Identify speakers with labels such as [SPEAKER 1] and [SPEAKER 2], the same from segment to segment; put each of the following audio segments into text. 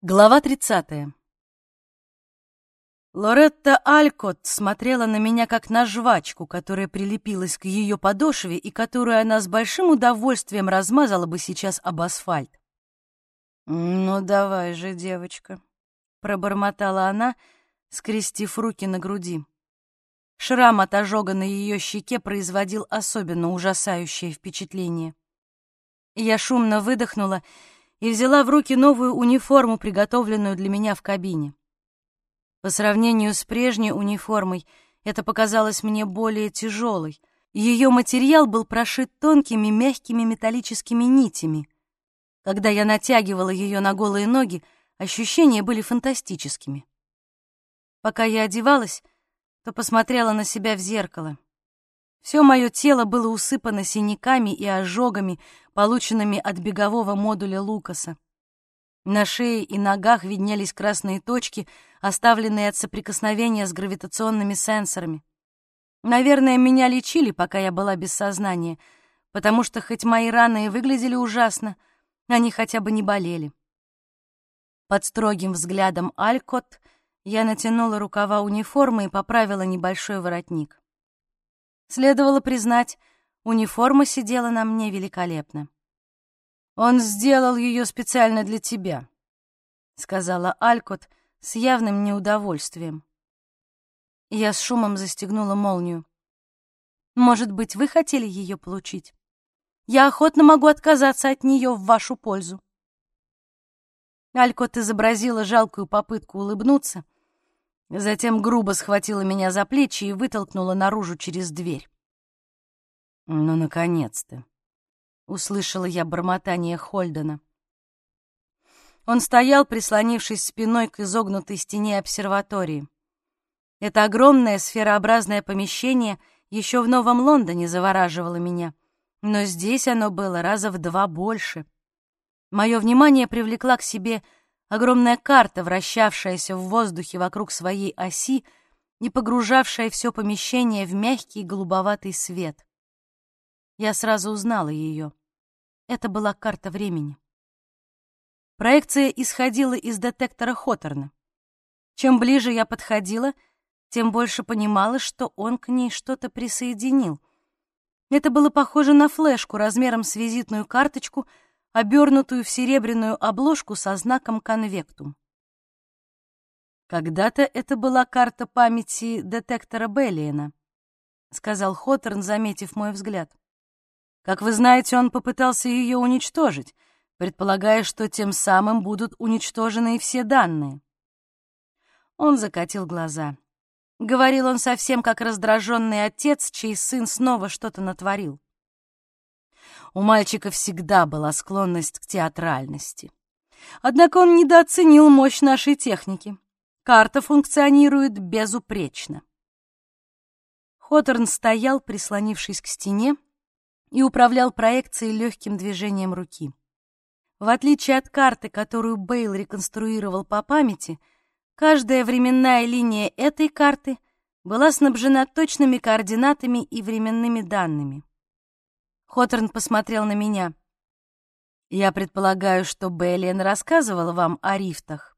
[SPEAKER 1] Глава 30. Лоретта Алькот смотрела на меня как на жвачку, которая прилепилась к ее подошве и которую она с большим удовольствием размазала бы сейчас об асфальт. «Ну, давай же, девочка», — пробормотала она, скрестив руки на груди. Шрам от ожога на ее щеке производил особенно ужасающее впечатление. Я шумно выдохнула и взяла в руки новую униформу, приготовленную для меня в кабине. По сравнению с прежней униформой, это показалось мне более тяжелой. Ее материал был прошит тонкими мягкими металлическими нитями. Когда я натягивала ее на голые ноги, ощущения были фантастическими. Пока я одевалась, то посмотрела на себя в зеркало. Все мое тело было усыпано синяками и ожогами, полученными от бегового модуля Лукаса. На шее и ногах виднелись красные точки, оставленные от соприкосновения с гравитационными сенсорами. Наверное, меня лечили, пока я была без сознания, потому что хоть мои раны и выглядели ужасно, они хотя бы не болели. Под строгим взглядом Алькот я натянула рукава униформы и поправила небольшой воротник. Следовало признать, униформа сидела на мне великолепно. «Он сделал ее специально для тебя», — сказала Алькот с явным неудовольствием. Я с шумом застегнула молнию. «Может быть, вы хотели ее получить? Я охотно могу отказаться от нее в вашу пользу». Алькот изобразила жалкую попытку улыбнуться — Затем грубо схватила меня за плечи и вытолкнула наружу через дверь. «Ну, наконец-то!» — услышала я бормотание Хольдена. Он стоял, прислонившись спиной к изогнутой стене обсерватории. Это огромное сферообразное помещение еще в Новом Лондоне завораживало меня, но здесь оно было раза в два больше. Мое внимание привлекла к себе — огромная карта, вращавшаяся в воздухе вокруг своей оси и погружавшая все помещение в мягкий голубоватый свет. Я сразу узнала ее. Это была карта времени. Проекция исходила из детектора Хоторна. Чем ближе я подходила, тем больше понимала, что он к ней что-то присоединил. Это было похоже на флешку размером с визитную карточку — обернутую в серебряную обложку со знаком конвектум. «Когда-то это была карта памяти детектора Беллиена», — сказал Хоторн, заметив мой взгляд. «Как вы знаете, он попытался ее уничтожить, предполагая, что тем самым будут уничтожены и все данные». Он закатил глаза. Говорил он совсем как раздраженный отец, чей сын снова что-то натворил. У мальчика всегда была склонность к театральности. Однако он недооценил мощь нашей техники. Карта функционирует безупречно. Хоторн стоял, прислонившись к стене, и управлял проекцией легким движением руки. В отличие от карты, которую Бейл реконструировал по памяти, каждая временная линия этой карты была снабжена точными координатами и временными данными. Хоторн посмотрел на меня. «Я предполагаю, что Беллиен рассказывал вам о рифтах».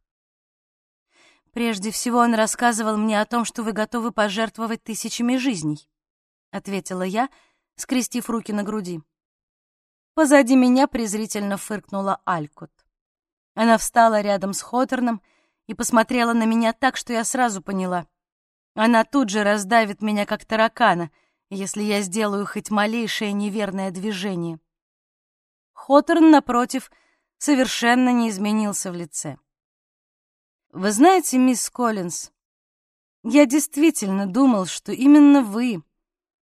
[SPEAKER 1] «Прежде всего он рассказывал мне о том, что вы готовы пожертвовать тысячами жизней», — ответила я, скрестив руки на груди. Позади меня презрительно фыркнула Алькот. Она встала рядом с Хоторном и посмотрела на меня так, что я сразу поняла. Она тут же раздавит меня, как таракана — если я сделаю хоть малейшее неверное движение. Хоторн, напротив, совершенно не изменился в лице. «Вы знаете, мисс Коллинз, я действительно думал, что именно вы,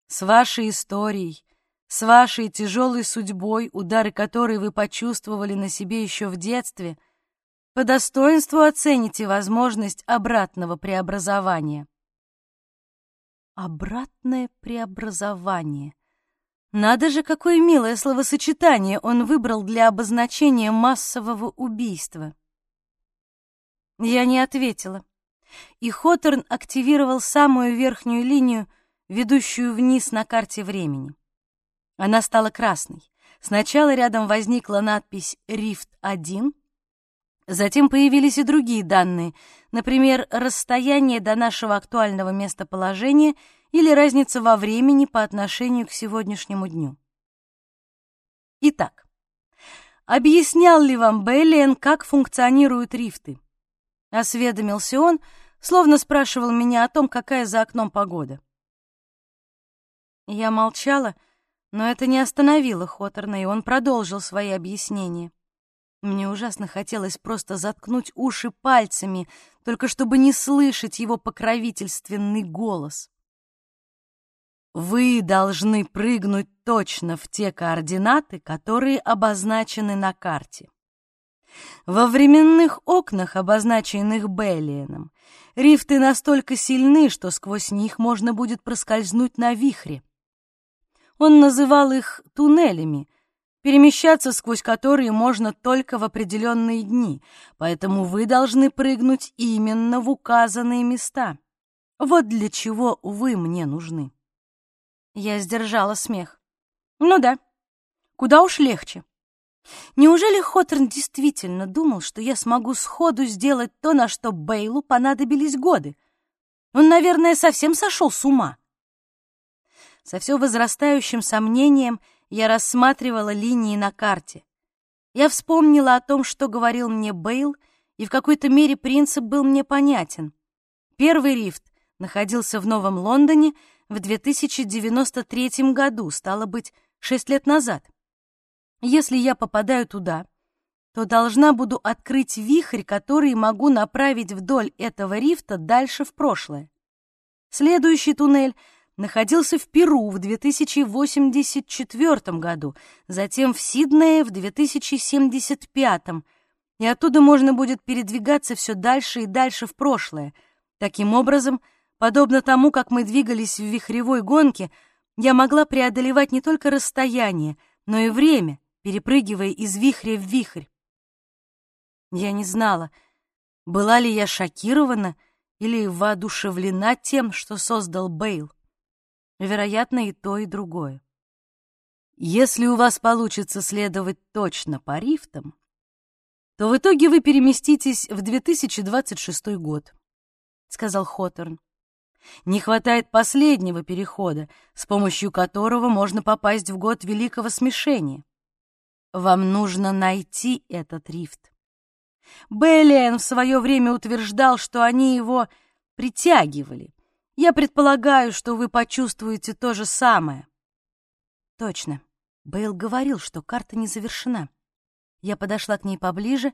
[SPEAKER 1] с вашей историей, с вашей тяжелой судьбой, удары которой вы почувствовали на себе еще в детстве, по достоинству оцените возможность обратного преобразования. Обратное преобразование. Надо же, какое милое словосочетание он выбрал для обозначения массового убийства. Я не ответила. И Хоторн активировал самую верхнюю линию, ведущую вниз на карте времени. Она стала красной. Сначала рядом возникла надпись «Рифт-1», Затем появились и другие данные, например, расстояние до нашего актуального местоположения или разница во времени по отношению к сегодняшнему дню. Итак, объяснял ли вам Беллиен, как функционируют рифты? Осведомился он, словно спрашивал меня о том, какая за окном погода. Я молчала, но это не остановило Хоторна, и он продолжил свои объяснения. Мне ужасно хотелось просто заткнуть уши пальцами, только чтобы не слышать его покровительственный голос. Вы должны прыгнуть точно в те координаты, которые обозначены на карте. Во временных окнах, обозначенных Беллиеном, рифты настолько сильны, что сквозь них можно будет проскользнуть на вихре. Он называл их туннелями, перемещаться сквозь которые можно только в определенные дни, поэтому вы должны прыгнуть именно в указанные места. Вот для чего вы мне нужны. Я сдержала смех. Ну да, куда уж легче. Неужели Хоторн действительно думал, что я смогу сходу сделать то, на что Бейлу понадобились годы? Он, наверное, совсем сошел с ума. Со все возрастающим сомнением — я рассматривала линии на карте. Я вспомнила о том, что говорил мне Бейл, и в какой-то мере принцип был мне понятен. Первый рифт находился в Новом Лондоне в 2093 году, стало быть, шесть лет назад. Если я попадаю туда, то должна буду открыть вихрь, который могу направить вдоль этого рифта дальше в прошлое. Следующий туннель — находился в Перу в 2084 году, затем в Сиднее в 2075, и оттуда можно будет передвигаться все дальше и дальше в прошлое. Таким образом, подобно тому, как мы двигались в вихревой гонке, я могла преодолевать не только расстояние, но и время, перепрыгивая из вихря в вихрь. Я не знала, была ли я шокирована или воодушевлена тем, что создал Бейл. Вероятно, и то, и другое. Если у вас получится следовать точно по рифтам, то в итоге вы переместитесь в 2026 год, — сказал Хоторн. Не хватает последнего перехода, с помощью которого можно попасть в год Великого Смешения. Вам нужно найти этот рифт. Беллиен в свое время утверждал, что они его притягивали, я предполагаю, что вы почувствуете то же самое. Точно. Бейл говорил, что карта не завершена. Я подошла к ней поближе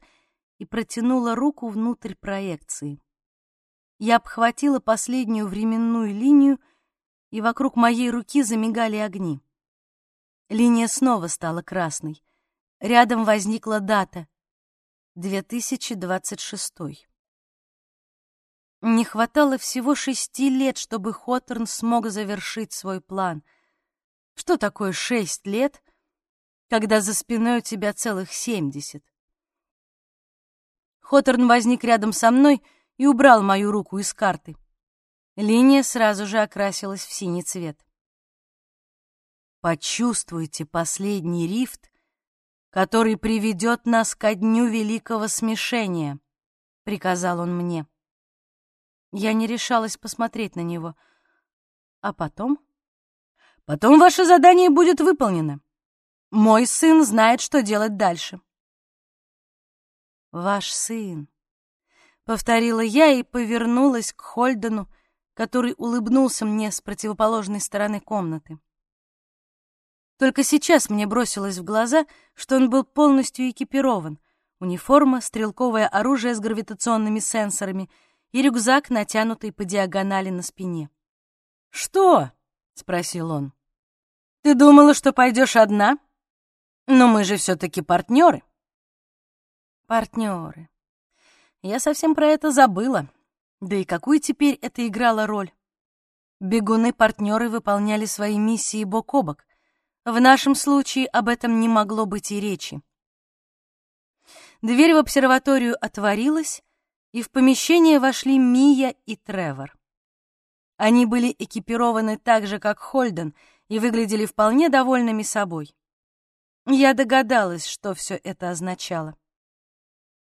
[SPEAKER 1] и протянула руку внутрь проекции. Я обхватила последнюю временную линию, и вокруг моей руки замигали огни. Линия снова стала красной. Рядом возникла дата — 2026. Не хватало всего шести лет, чтобы Хоторн смог завершить свой план. Что такое шесть лет, когда за спиной у тебя целых семьдесят? Хоторн возник рядом со мной и убрал мою руку из карты. Линия сразу же окрасилась в синий цвет. Почувствуйте последний рифт, который приведет нас ко дню великого смешения, — приказал он мне. Я не решалась посмотреть на него. А потом? Потом ваше задание будет выполнено. Мой сын знает, что делать дальше. Ваш сын. Повторила я и повернулась к Хольдену, который улыбнулся мне с противоположной стороны комнаты. Только сейчас мне бросилось в глаза, что он был полностью экипирован. Униформа, стрелковое оружие с гравитационными сенсорами — и рюкзак, натянутый по диагонали на спине. «Что?» — спросил он. «Ты думала, что пойдешь одна? Но мы же все-таки партнеры». «Партнеры. Я совсем про это забыла. Да и какую теперь это играло роль? Бегуны-партнеры выполняли свои миссии бок о бок. В нашем случае об этом не могло быть и речи. Дверь в обсерваторию отворилась, и в помещение вошли Мия и Тревор. Они были экипированы так же, как Хольден, и выглядели вполне довольными собой. Я догадалась, что все это означало.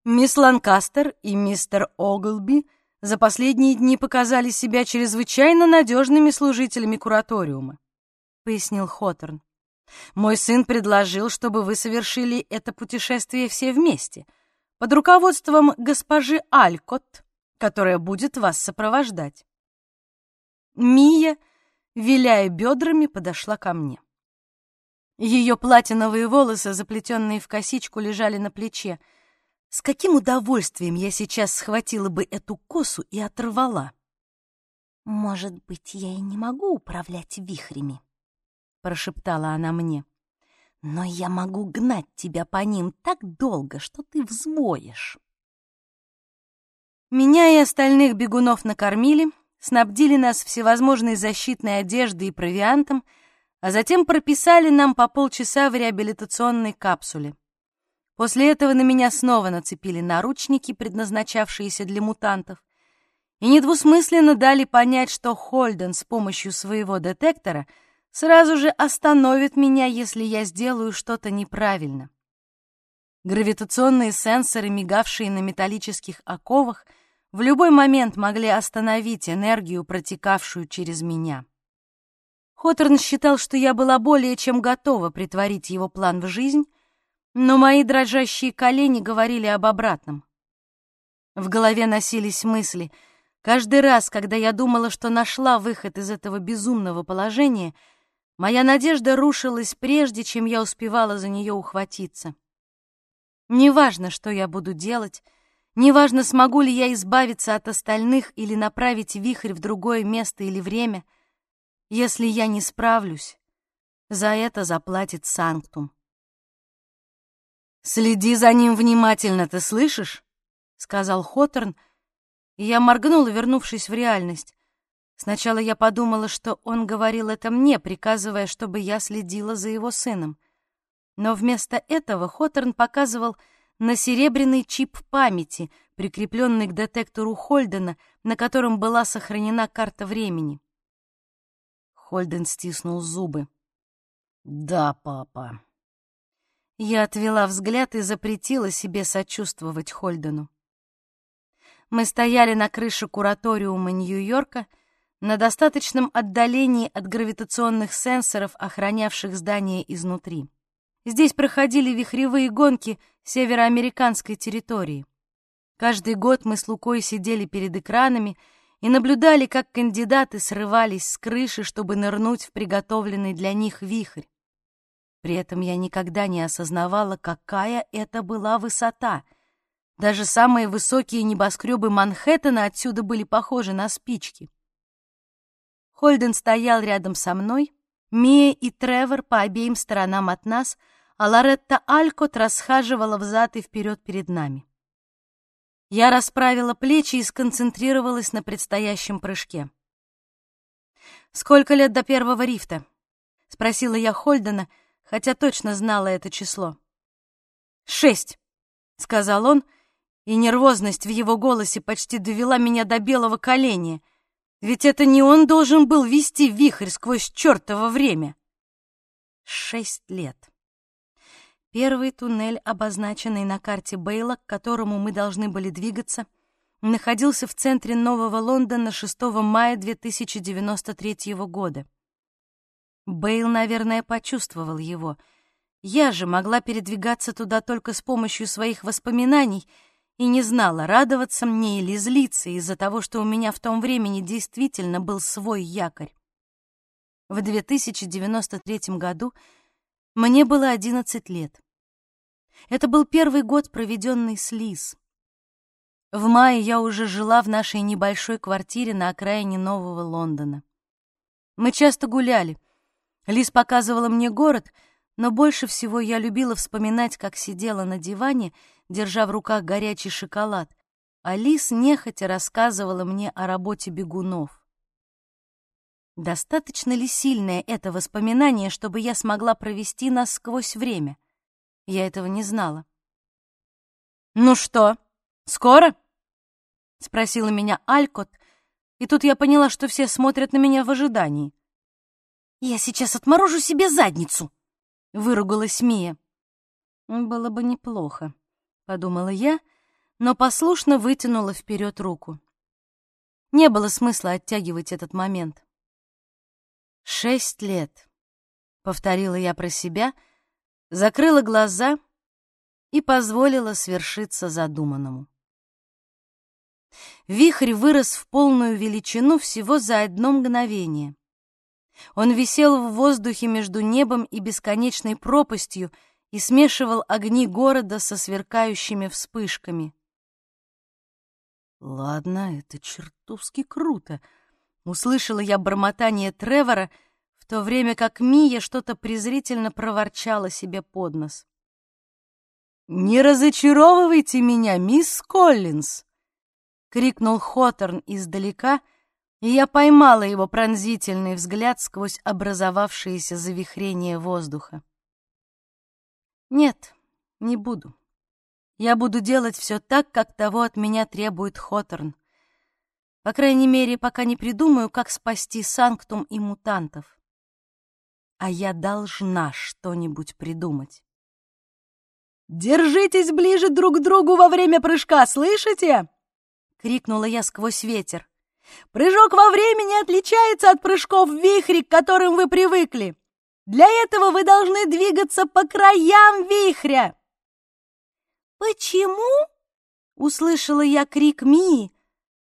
[SPEAKER 1] Мисс Ланкастер и мистер Оглби за последние дни показали себя чрезвычайно надежными служителями кураториума, пояснил Хоторн. Мой сын предложил, чтобы вы совершили это путешествие все вместе, под руководством госпожи Алькот, которая будет вас сопровождать. Мия, виляя бедрами, подошла ко мне. Ее платиновые волосы, заплетенные в косичку, лежали на плече. С каким удовольствием я сейчас схватила бы эту косу и оторвала.
[SPEAKER 2] «Может быть, я и не могу управлять вихрями», — прошептала она мне. «Но я могу гнать тебя по ним так долго, что ты взвоишь».
[SPEAKER 1] Меня и остальных бегунов накормили, снабдили нас всевозможной защитной одеждой и провиантом, а затем прописали нам по полчаса в реабилитационной капсуле. После этого на меня снова нацепили наручники, предназначавшиеся для мутантов, и недвусмысленно дали понять, что Хольден с помощью своего детектора сразу же остановит меня, если я сделаю что-то неправильно. Гравитационные сенсоры, мигавшие на металлических оковах, в любой момент могли остановить энергию, протекавшую через меня. Хоторн считал, что я была более чем готова притворить его план в жизнь, но мои дрожащие колени говорили об обратном. В голове носились мысли. Каждый раз, когда я думала, что нашла выход из этого безумного положения, моя надежда рушилась прежде, чем я успевала за нее ухватиться. Неважно, что я буду делать, неважно, смогу ли я избавиться от остальных или направить вихрь в другое место или время — если я не справлюсь, за это заплатит Санктум. «Следи за ним внимательно, ты слышишь?» — сказал Хоторн, и я моргнула, вернувшись в реальность. Сначала я подумала, что он говорил это мне, приказывая, чтобы я следила за его сыном. Но вместо этого Хоторн показывал на серебряный чип памяти, прикрепленный к детектору Хольдена, на котором была сохранена карта времени. Хольден стиснул зубы. «Да, папа». Я отвела взгляд и запретила себе сочувствовать Хольдену. Мы стояли на крыше кураториума Нью-Йорка, на достаточном отдалении от гравитационных сенсоров, охранявших здание изнутри. Здесь проходили вихревые гонки североамериканской территории. Каждый год мы с Лукой сидели перед экранами и наблюдали, как кандидаты срывались с крыши, чтобы нырнуть в приготовленный для них вихрь. При этом я никогда не осознавала, какая это была высота. Даже самые высокие небоскребы Манхэттена отсюда были похожи на спички. Хольден стоял рядом со мной, Мия и Тревор по обеим сторонам от нас, а Лоретта Алькот расхаживала взад и вперед перед нами. Я расправила плечи и сконцентрировалась на предстоящем прыжке. «Сколько лет до первого рифта?» — спросила я Хольдена, хотя точно знала это число. «Шесть», — сказал он, и нервозность в его голосе почти довела меня до белого коленя, ведь это не он должен был вести вихрь сквозь чертово время. Шесть лет. Первый туннель, обозначенный на карте Бейла, к которому мы должны были двигаться, находился в центре Нового Лондона 6 мая 2093 года. Бейл, наверное, почувствовал его. Я же могла передвигаться туда только с помощью своих воспоминаний и не знала, радоваться мне или злиться из-за того, что у меня в том времени действительно был свой якорь. В 2093 году мне было 11 лет. Это был первый год, проведенный с Лиз. В мае я уже жила в нашей небольшой квартире на окраине Нового Лондона. Мы часто гуляли. Лиз показывала мне город, но больше всего я любила вспоминать, как сидела на диване, держа в руках горячий шоколад, а Лиз нехотя рассказывала мне о работе бегунов. Достаточно ли сильное это воспоминание, чтобы я смогла провести нас сквозь время — я этого не знала. «Ну что, скоро?» — спросила меня Алькот, и тут я поняла, что все смотрят на меня в ожидании. «Я сейчас отморожу себе задницу!» — выругалась Мия. «Было бы неплохо», — подумала я, но послушно вытянула вперед руку. Не было смысла оттягивать этот момент. «Шесть лет», — повторила я про себя, закрыла глаза и позволила свершиться задуманному. Вихрь вырос в полную величину всего за одно мгновение. Он висел в воздухе между небом и бесконечной пропастью и смешивал огни города со сверкающими вспышками. «Ладно, это чертовски круто!» — услышала я бормотание Тревора, в то время как Мия что-то презрительно проворчала себе под нос. «Не разочаровывайте меня, мисс Коллинз!» — крикнул Хоторн издалека, и я поймала его пронзительный взгляд сквозь образовавшееся завихрение воздуха. «Нет, не буду. Я буду делать все так, как того от меня требует Хоторн. По крайней мере, пока не придумаю, как спасти Санктум и мутантов. А я должна что-нибудь придумать». «Держитесь ближе друг к другу во время прыжка, слышите?» — крикнула я сквозь ветер. «Прыжок во времени отличается от прыжков в вихре, к которым вы привыкли. Для этого вы должны двигаться по краям вихря». «Почему?» — услышала я крик Мии,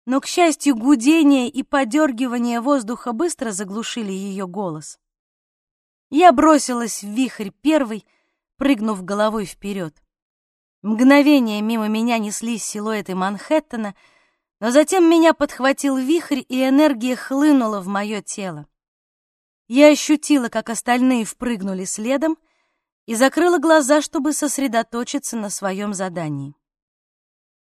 [SPEAKER 1] но, к счастью, гудение и подергивание воздуха быстро заглушили ее голос. Я бросилась в вихрь первой, прыгнув головой вперед. Мгновение мимо меня неслись силуэты Манхэттена — но затем меня подхватил вихрь, и энергия хлынула в мое тело. Я ощутила, как остальные впрыгнули следом, и закрыла глаза, чтобы сосредоточиться на своем задании.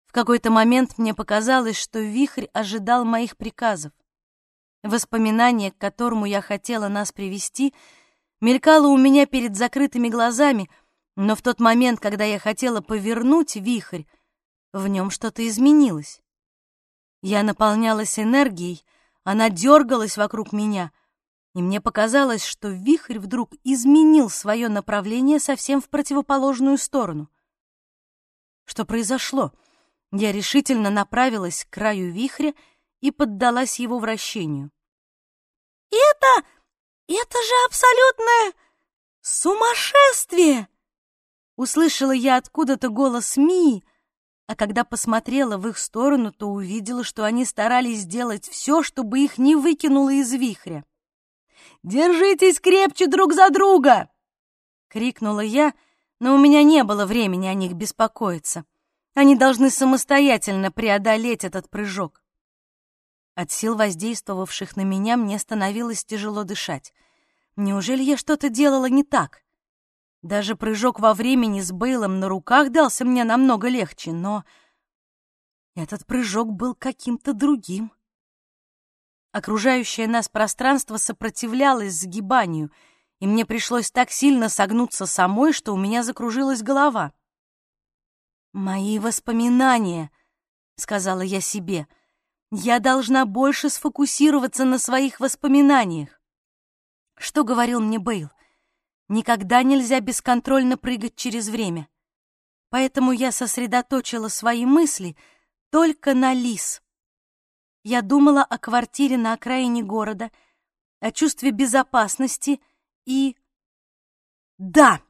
[SPEAKER 1] В какой-то момент мне показалось, что вихрь ожидал моих приказов. Воспоминание, к которому я хотела нас привести, мелькало у меня перед закрытыми глазами, но в тот момент, когда я хотела повернуть вихрь, в нем что-то изменилось. Я наполнялась энергией, она дергалась вокруг меня, и мне показалось, что вихрь вдруг изменил свое направление совсем в противоположную сторону. Что произошло? Я решительно направилась к краю вихря и поддалась его вращению.
[SPEAKER 2] «Это... это же абсолютное сумасшествие!»
[SPEAKER 1] Услышала я откуда-то голос Мии, а когда посмотрела в их сторону, то увидела, что они старались сделать все, чтобы их не выкинуло из вихря. «Держитесь крепче друг за друга!» — крикнула я, но у меня не было времени о них беспокоиться. Они должны самостоятельно преодолеть этот прыжок. От сил, воздействовавших на меня, мне становилось тяжело дышать. Неужели я что-то делала не так? Даже прыжок во времени с Бейлом на руках дался мне намного легче, но этот прыжок был каким-то другим. Окружающее нас пространство сопротивлялось сгибанию, и мне пришлось так сильно согнуться самой, что у меня закружилась голова. «Мои воспоминания», — сказала я себе, — «я должна больше сфокусироваться на своих воспоминаниях». Что говорил мне Бейл? Никогда нельзя бесконтрольно прыгать через время. Поэтому я сосредоточила свои мысли только на Лис. Я думала о квартире на окраине города, о чувстве безопасности и... Да!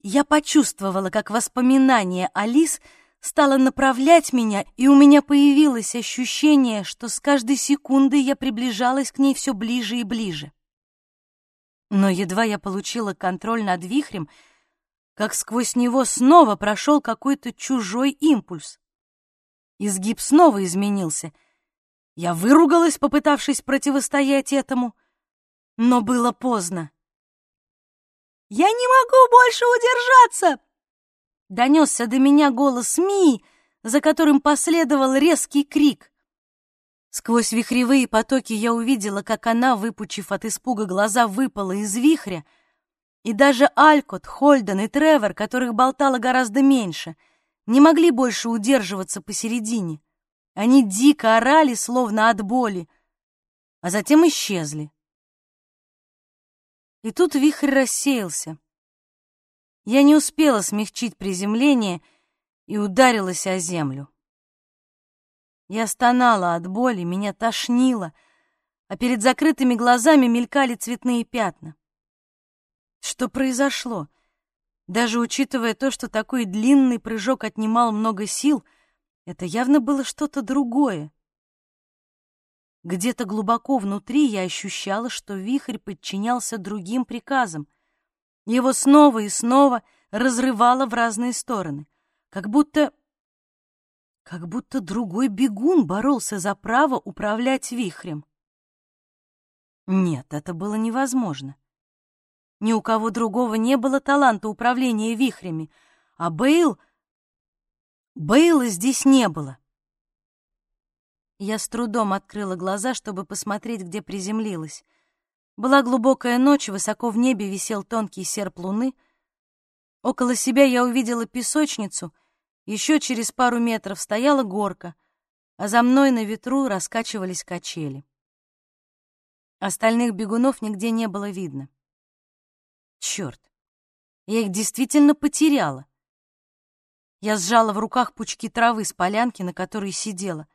[SPEAKER 1] Я почувствовала, как воспоминание о Лис стало направлять меня, и у меня появилось ощущение, что с каждой секундой я приближалась к ней все ближе и ближе. Но едва я получила контроль над вихрем, как сквозь него снова прошел какой-то чужой импульс. Изгиб снова изменился. Я выругалась, попытавшись противостоять этому, но было поздно.
[SPEAKER 2] «Я не могу больше удержаться!»
[SPEAKER 1] Донесся до меня голос Мии, за которым последовал резкий крик. Сквозь вихревые потоки я увидела, как она, выпучив от испуга глаза, выпала из вихря, и даже Алькот, Хольден и Тревор, которых болтало гораздо меньше, не могли больше удерживаться посередине. Они дико орали, словно от боли, а затем исчезли. И тут вихрь рассеялся. Я не успела смягчить приземление и ударилась о землю. Я стонала от боли, меня тошнило, а перед закрытыми глазами мелькали цветные пятна. Что произошло? Даже учитывая то, что такой длинный прыжок отнимал много сил, это явно было что-то другое. Где-то глубоко внутри я ощущала, что вихрь подчинялся другим приказам. Его снова и снова разрывало в разные стороны, как будто... как будто другой бегун боролся за право управлять вихрем. Нет, это было невозможно. Ни у кого другого не было таланта управления вихрями, а Бейл... Бейла здесь не было. Я с трудом открыла глаза, чтобы посмотреть, где приземлилась. Была глубокая ночь, высоко в небе висел тонкий серп луны. Около себя я увидела песочницу, еще через пару метров стояла горка, а за мной на ветру раскачивались качели. Остальных бегунов нигде не было видно. Черт, я их действительно потеряла. Я сжала в руках пучки травы с полянки, на которой сидела.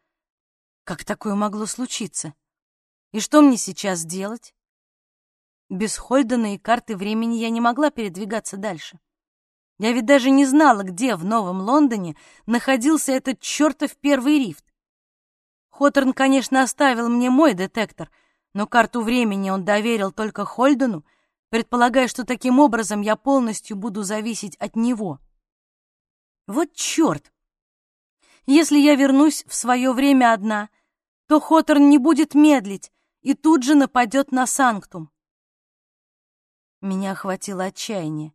[SPEAKER 1] Как такое могло случиться? И что мне сейчас делать? Без Хольдена и карты времени я не могла передвигаться дальше. Я ведь даже не знала, где в Новом Лондоне находился этот чертов первый рифт. Хоторн, конечно, оставил мне мой детектор, но карту времени он доверил только Хольдену, предполагая, что таким образом я полностью буду зависеть от него. Вот черт! Если я вернусь в свое время одна, то Хоторн не будет медлить и тут же нападет на Санктум. Меня охватило отчаяние.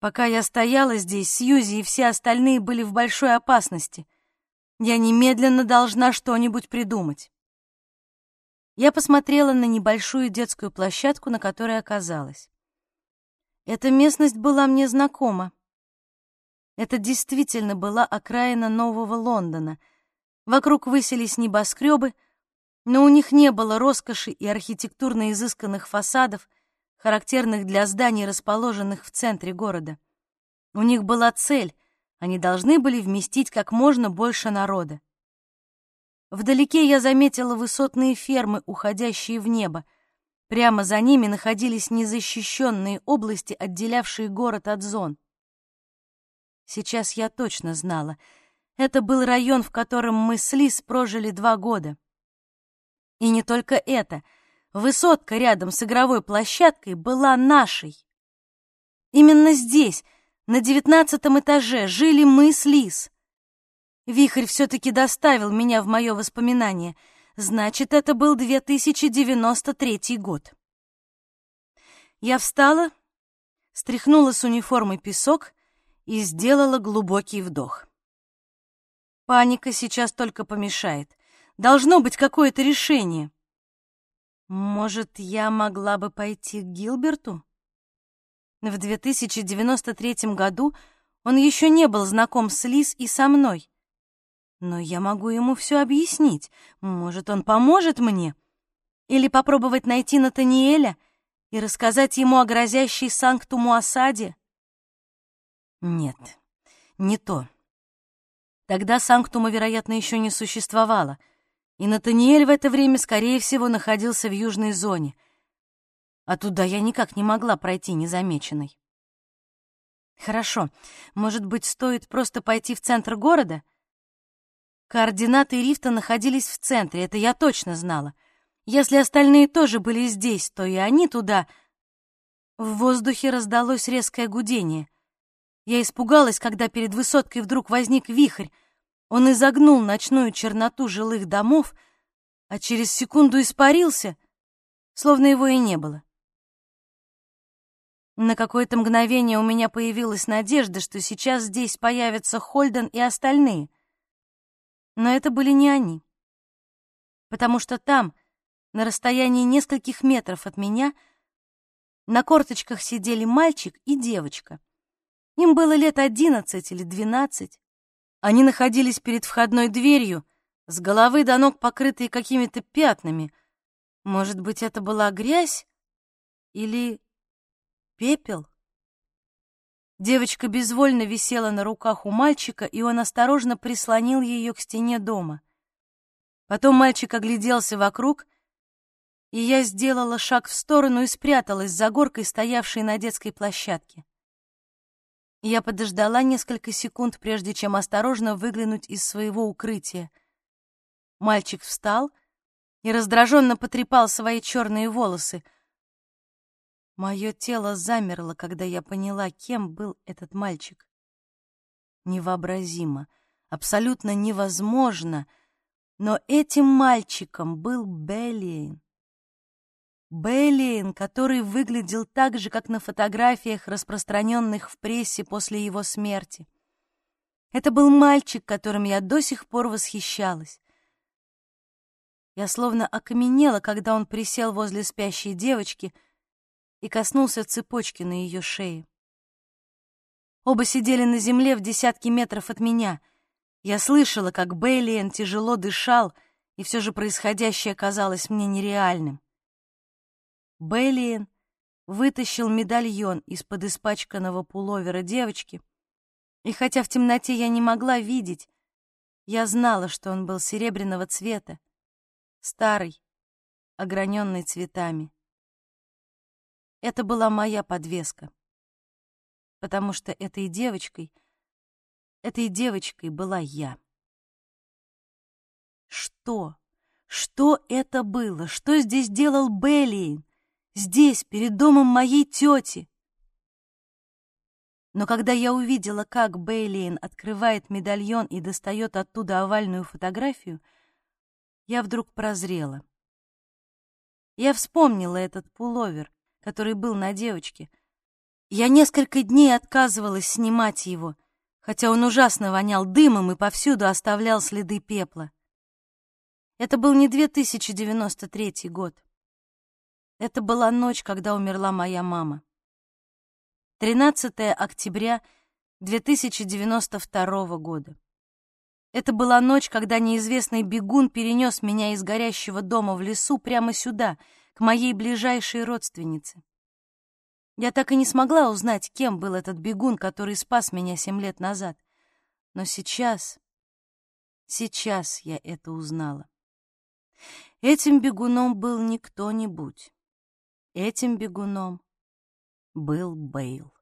[SPEAKER 1] Пока я стояла здесь, Сьюзи и все остальные были в большой опасности. Я немедленно должна что-нибудь придумать. Я посмотрела на небольшую детскую площадку, на которой оказалась. Эта местность была мне знакома. Это действительно была окраина Нового Лондона — Вокруг высились небоскребы, но у них не было роскоши и архитектурно изысканных фасадов, характерных для зданий, расположенных в центре города. У них была цель, они должны были вместить как можно больше народа. Вдалеке я заметила высотные фермы, уходящие в небо. Прямо за ними находились незащищенные области, отделявшие город от зон. Сейчас я точно знала — это был район, в котором мы с Лиз прожили два года. И не только это. Высотка рядом с игровой площадкой была нашей. Именно здесь, на девятнадцатом этаже, жили мы с Лиз. Вихрь все-таки доставил меня в мое воспоминание. Значит, это был 2093 год. Я встала, стряхнула с униформы песок и сделала глубокий вдох. Паника сейчас только помешает. Должно быть какое-то решение. Может, я могла бы пойти к Гилберту? В 2093 году он еще не был знаком с Лиз и со мной. Но я могу ему все объяснить. Может, он поможет мне? Или попробовать найти Натаниэля и рассказать ему о грозящей Санктуму осаде? Нет, не то. Тогда Санктума, вероятно, еще не существовало, и Натаниэль в это время, скорее всего, находился в южной зоне, а туда я никак не могла пройти незамеченной. Хорошо, может быть, стоит просто пойти в центр города? Координаты рифта находились в центре, это я точно знала. Если остальные тоже были здесь, то и они туда... В воздухе раздалось резкое гудение — я испугалась, когда перед высоткой вдруг возник вихрь. Он изогнул ночную черноту жилых домов, а через секунду испарился, словно его и не было. На какое-то мгновение у меня появилась надежда, что сейчас здесь появятся Хольден и остальные. Но это были не они. Потому что там, на расстоянии нескольких метров от меня, на корточках сидели мальчик и девочка — им было лет одиннадцать или двенадцать. Они находились перед входной дверью, с головы до ног покрытые какими-то пятнами. Может быть, это была грязь или пепел? Девочка безвольно висела на руках у мальчика, и он осторожно прислонил ее к стене дома. Потом мальчик огляделся вокруг, и я сделала шаг в сторону и спряталась за горкой, стоявшей на детской площадке. Я подождала несколько секунд, прежде чем осторожно выглянуть из своего укрытия. Мальчик встал и раздраженно потрепал свои черные волосы. Мое тело замерло, когда я поняла, кем был этот мальчик. Невообразимо, абсолютно невозможно, но этим мальчиком был Беллиен. Беллиен, который выглядел так же, как на фотографиях, распространенных в прессе после его смерти. Это был мальчик, которым я до сих пор восхищалась. Я словно окаменела, когда он присел возле спящей девочки и коснулся цепочки на ее шее. Оба сидели на земле в десятки метров от меня. Я слышала, как Бейлиен тяжело дышал, и все же происходящее казалось мне нереальным. Бейлиен вытащил медальон из-под испачканного пуловера девочки, и хотя в темноте я не могла видеть, я знала, что он был серебряного цвета, старый, ограненный цветами. Это была моя подвеска, потому что этой девочкой, этой девочкой была я. Что? Что это было? Что здесь делал Беллиен? Здесь, перед домом моей тети. Но когда я увидела, как Бейлиен открывает медальон и достает оттуда овальную фотографию, я вдруг прозрела. Я вспомнила этот пуловер, который был на девочке. Я несколько дней отказывалась снимать его, хотя он ужасно вонял дымом и повсюду оставлял следы пепла. Это был не 2093 год. Это была ночь, когда умерла моя мама. 13 октября 2092 года. Это была ночь, когда неизвестный бегун перенес меня из горящего дома в лесу прямо сюда, к моей ближайшей родственнице. Я так и не смогла узнать, кем был этот бегун, который спас меня семь лет назад. Но сейчас, сейчас я это узнала. Этим бегуном был не кто-нибудь. Этим бегуном был Бейл.